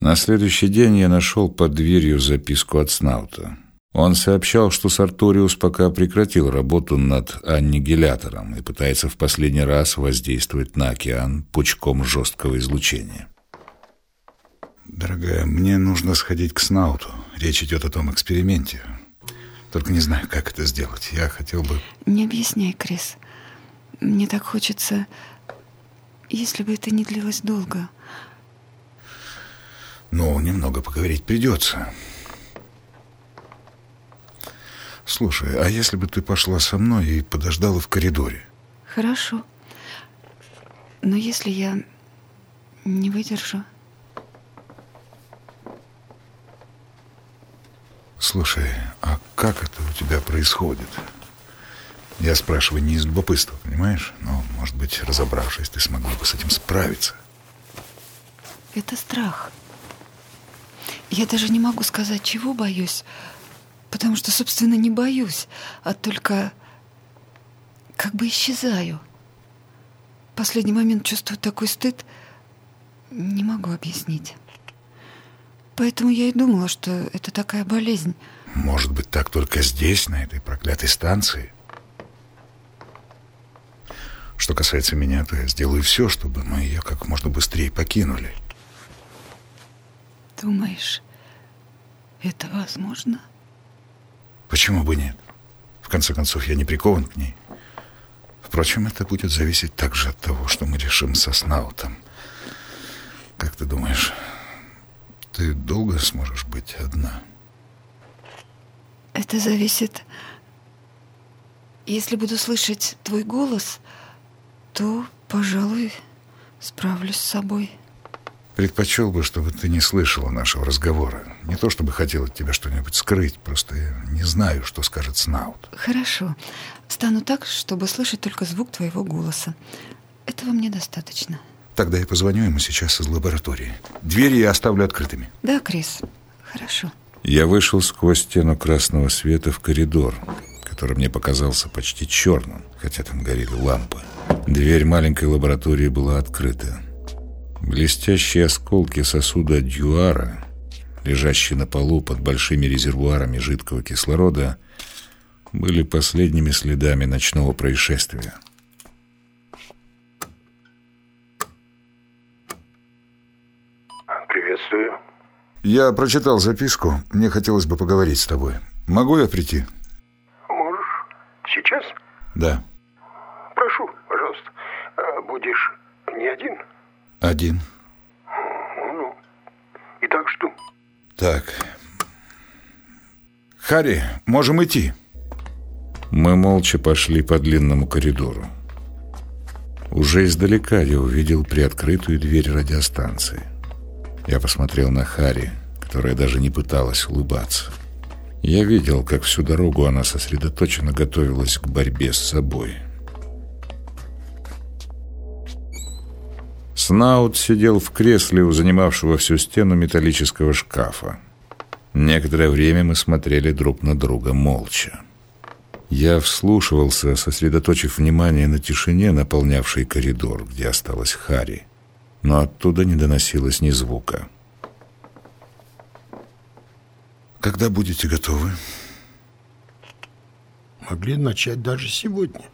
На следующий день я нашел под дверью записку от Снаута. Он сообщал, что Сарториус пока прекратил работу над аннигилятором и пытается в последний раз воздействовать на океан пучком жесткого излучения. Дорогая, мне нужно сходить к Снауту. Речь идет о том эксперименте. Только не знаю, как это сделать. Я хотел бы... Не объясняй, Крис. Мне так хочется... Если бы это не длилось долго... Ну, немного поговорить придется. Слушай, а если бы ты пошла со мной и подождала в коридоре? Хорошо. Но если я не выдержу... Слушай, а как это у тебя происходит? Я спрашиваю не из любопытства, понимаешь? Но, может быть, разобравшись, ты смогла бы с этим справиться. Это страх. Я даже не могу сказать, чего боюсь, потому что, собственно, не боюсь, а только как бы исчезаю. В последний момент чувствую такой стыд, не могу объяснить. Поэтому я и думала, что это такая болезнь. Может быть, так только здесь, на этой проклятой станции? Что касается меня, то я сделаю все, чтобы мы ее как можно быстрее покинули. Думаешь, это возможно? Почему бы нет? В конце концов, я не прикован к ней. Впрочем, это будет зависеть также от того, что мы решим со Снаутом. Как ты думаешь, ты долго сможешь быть одна? Это зависит... Если буду слышать твой голос, то, пожалуй, справлюсь с собой. Предпочел бы, чтобы ты не слышала нашего разговора. Не то, чтобы хотел от тебя что-нибудь скрыть, просто я не знаю, что скажет Снаут. Хорошо. Стану так, чтобы слышать только звук твоего голоса. Этого мне достаточно. Тогда я позвоню ему сейчас из лаборатории. Двери я оставлю открытыми. Да, Крис. Хорошо. Я вышел сквозь стену красного света в коридор, который мне показался почти черным, хотя там горели лампы. Дверь маленькой лаборатории была открыта. Блестящие осколки сосуда дюара, лежащие на полу под большими резервуарами жидкого кислорода, были последними следами ночного происшествия. Приветствую. Я прочитал записку. Мне хотелось бы поговорить с тобой. Могу я прийти? Можешь. Сейчас? Да. Прошу, пожалуйста. А будешь не один? Один. Ну, итак, что? Так. Харри, можем идти. Мы молча пошли по длинному коридору. Уже издалека я увидел приоткрытую дверь радиостанции. Я посмотрел на Хари, которая даже не пыталась улыбаться. Я видел, как всю дорогу она сосредоточенно готовилась к борьбе с собой. Снаут сидел в кресле у занимавшего всю стену металлического шкафа. Некоторое время мы смотрели друг на друга молча. Я вслушивался, сосредоточив внимание на тишине, наполнявшей коридор, где осталась Хари, но оттуда не доносилось ни звука. Когда будете готовы? Могли начать даже сегодня.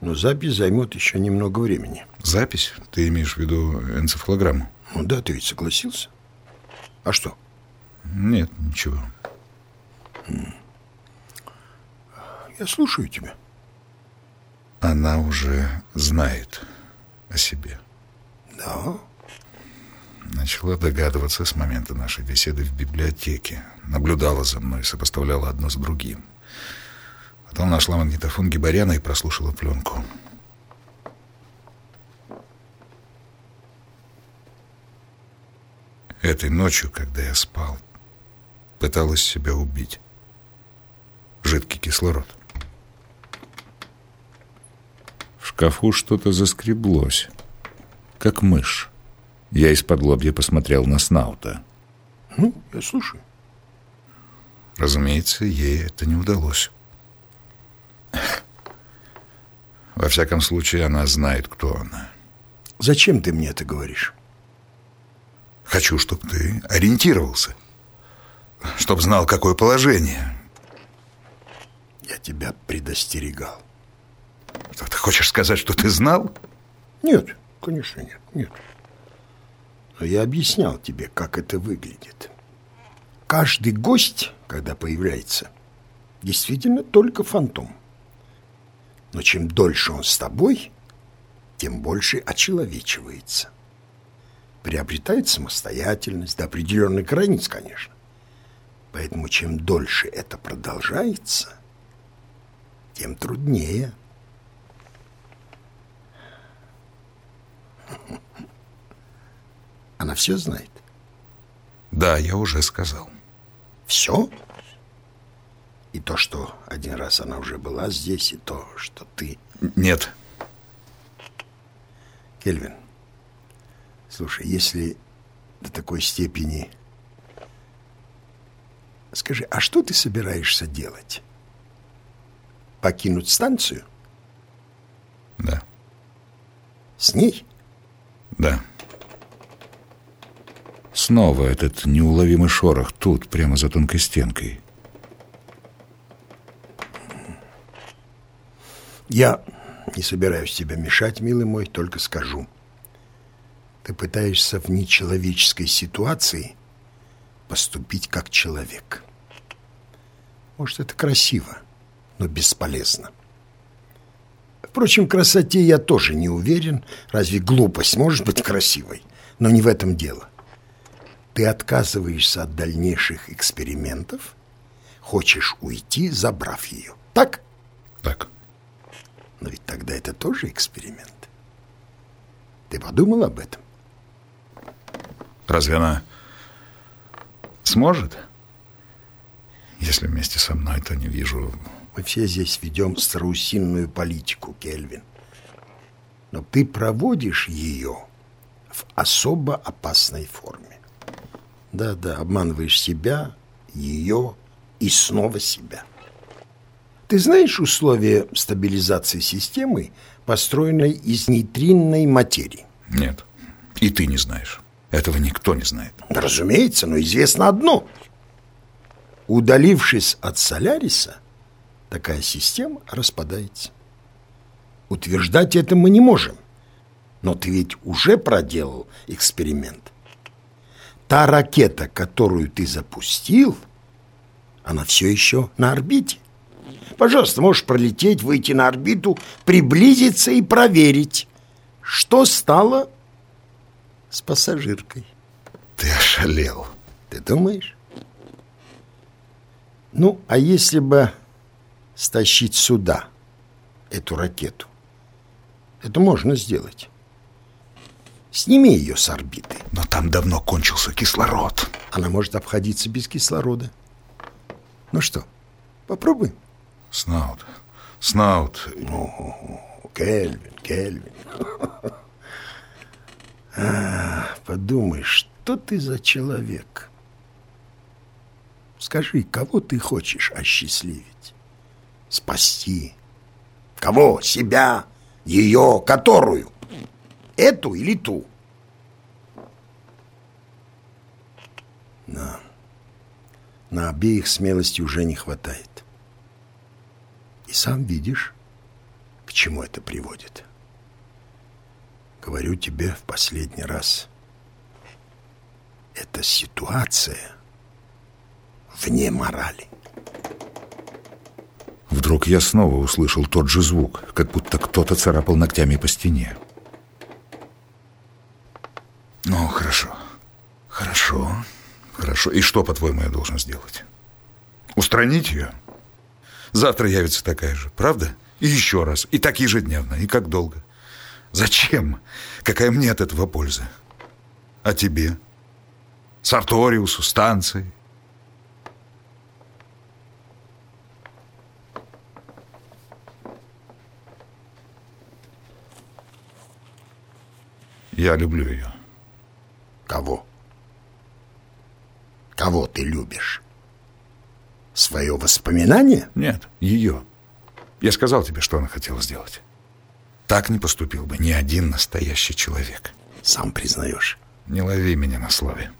Но запись займет еще немного времени. Запись? Ты имеешь в виду энцефалограмму? Ну да, ты ведь согласился. А что? Нет, ничего. Я слушаю тебя. Она уже знает о себе. Да? Начала догадываться с момента нашей беседы в библиотеке. Наблюдала за мной, сопоставляла одно с другим. Потом нашла магнитофон Гибаряна и прослушала пленку. Этой ночью, когда я спал, пыталась себя убить. Жидкий кислород. В шкафу что-то заскреблось, как мышь. Я из-под лобья посмотрел на Снаута. Ну, я слушаю. Разумеется, ей это не удалось. Во всяком случае, она знает, кто она. Зачем ты мне это говоришь? Хочу, чтобы ты ориентировался. Чтоб знал, какое положение. Я тебя предостерегал. Что, ты хочешь сказать, что ты знал? Нет, конечно нет, нет. Но я объяснял тебе, как это выглядит. Каждый гость, когда появляется, действительно только фантом. Но чем дольше он с тобой, тем больше очеловечивается. Приобретает самостоятельность до определенных границ, конечно. Поэтому чем дольше это продолжается, тем труднее. Она все знает? Да, я уже сказал. Все? И то, что один раз она уже была здесь, и то, что ты... Нет. Кельвин, слушай, если до такой степени... Скажи, а что ты собираешься делать? Покинуть станцию? Да. С ней? Да. Снова этот неуловимый шорох тут, прямо за тонкой стенкой. Я не собираюсь тебя мешать, милый мой, только скажу. Ты пытаешься в нечеловеческой ситуации поступить как человек. Может, это красиво, но бесполезно. Впрочем, красоте я тоже не уверен. Разве глупость может быть красивой? Но не в этом дело. Ты отказываешься от дальнейших экспериментов, хочешь уйти, забрав ее. Так? Так. Но ведь тогда это тоже эксперимент. Ты подумал об этом? Разве она сможет? Если вместе со мной, то не вижу... Мы все здесь ведем страусинную политику, Кельвин. Но ты проводишь ее в особо опасной форме. Да-да, обманываешь себя, ее и снова себя. Ты знаешь условия стабилизации системы, построенной из нейтринной материи? Нет. И ты не знаешь. Этого никто не знает. Разумеется, но известно одно. Удалившись от Соляриса, такая система распадается. Утверждать это мы не можем. Но ты ведь уже проделал эксперимент. Та ракета, которую ты запустил, она все еще на орбите. Пожалуйста, можешь пролететь, выйти на орбиту, приблизиться и проверить, что стало с пассажиркой. Ты ошалел. Ты думаешь? Ну, а если бы стащить сюда эту ракету? Это можно сделать. Сними ее с орбиты. Но там давно кончился кислород. Она может обходиться без кислорода. Ну что, попробуем? Снаут. Снаут. О, Кельвин, Кельвин. А, подумай, что ты за человек? Скажи, кого ты хочешь осчастливить? Спасти? Кого? Себя? Ее? Которую? Эту или ту? На, на обеих смелости уже не хватает. И сам видишь, к чему это приводит. Говорю тебе в последний раз. Эта ситуация вне морали. Вдруг я снова услышал тот же звук, как будто кто-то царапал ногтями по стене. Ну, хорошо. Хорошо. Хорошо. И что, по-твоему, я должен сделать? Устранить ее? Завтра явится такая же, правда? И еще раз. И так ежедневно. И как долго? Зачем? Какая мне от этого польза? А тебе? Сарториусу, станции? Я люблю ее. Кого? Кого ты любишь? Свое воспоминание? Нет, ее. Я сказал тебе, что она хотела сделать. Так не поступил бы ни один настоящий человек. Сам признаешь. Не лови меня на слове.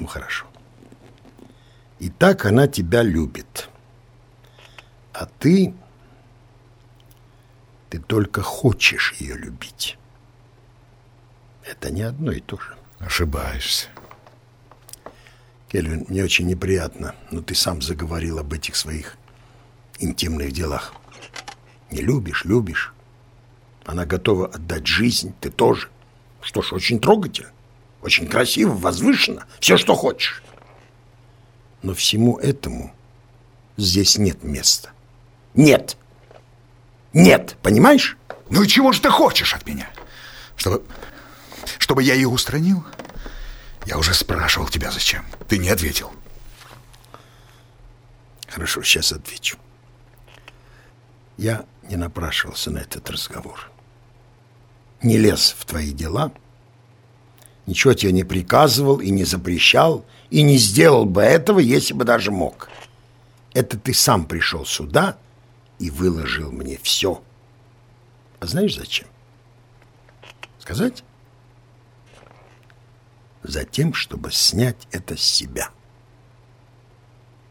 Ну, хорошо. И так она тебя любит. А ты... Ты только хочешь ее любить. Это не одно и то же. Ошибаешься. Кельвин, мне очень неприятно, но ты сам заговорил об этих своих интимных делах. Не любишь, любишь. Она готова отдать жизнь, ты тоже. Что ж, очень трогательно, очень красиво, возвышенно, все, что хочешь. Но всему этому здесь нет места. Нет. Нет, понимаешь? Ну и чего же ты хочешь от меня? Чтобы, чтобы я ее устранил? Я уже спрашивал тебя, зачем. Ты не ответил. Хорошо, сейчас отвечу. Я не напрашивался на этот разговор. Не лез в твои дела, ничего тебе не приказывал и не запрещал, и не сделал бы этого, если бы даже мог. Это ты сам пришел сюда и выложил мне все. А знаешь зачем? Сказать? Затем, чтобы снять это с себя.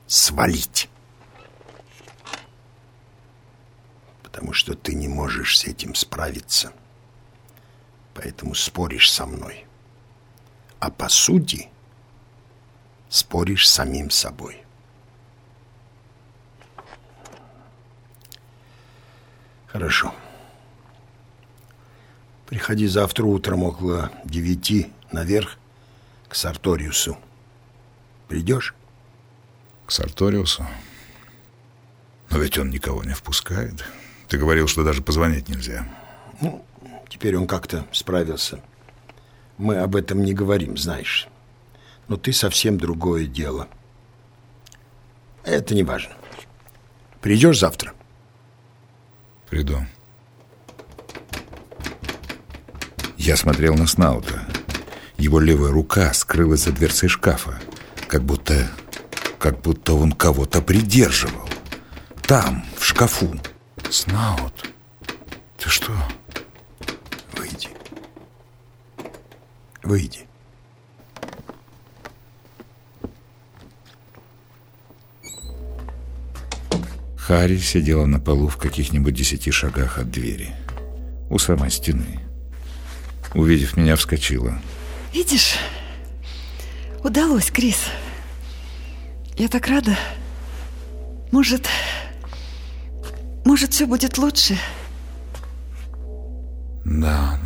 Свалить. Потому что ты не можешь с этим справиться. Поэтому споришь со мной. А по сути споришь самим собой. Хорошо. Приходи завтра утром около девяти наверх к Сарториусу. Придешь? К Сарториусу? Но ведь он никого не впускает. Ты говорил, что даже позвонить нельзя. Ну, теперь он как-то справился. Мы об этом не говорим, знаешь. Но ты совсем другое дело. Это не важно. Придешь завтра? Приду. Я смотрел на Снаута. Его левая рука скрылась за дверцей шкафа, как будто... как будто он кого-то придерживал. Там, в шкафу. Снаут, ты что? Выйди. Выйди. Харри сидела на полу в каких-нибудь десяти шагах от двери, у самой стены. Увидев меня, вскочила. Видишь, удалось, Крис. Я так рада. Может, может, все будет лучше? Да,